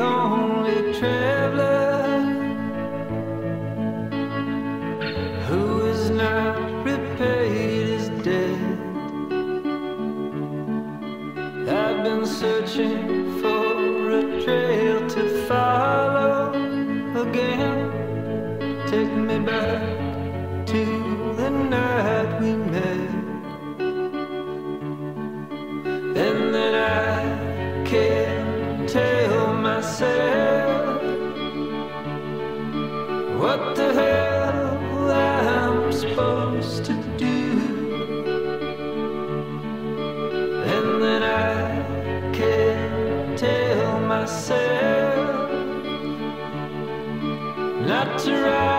only traveler who is not repaid is dead. I've been searching for a trail to follow again. Take me back to the night. what the hell am I supposed to do. And then I can't tell myself not to ride.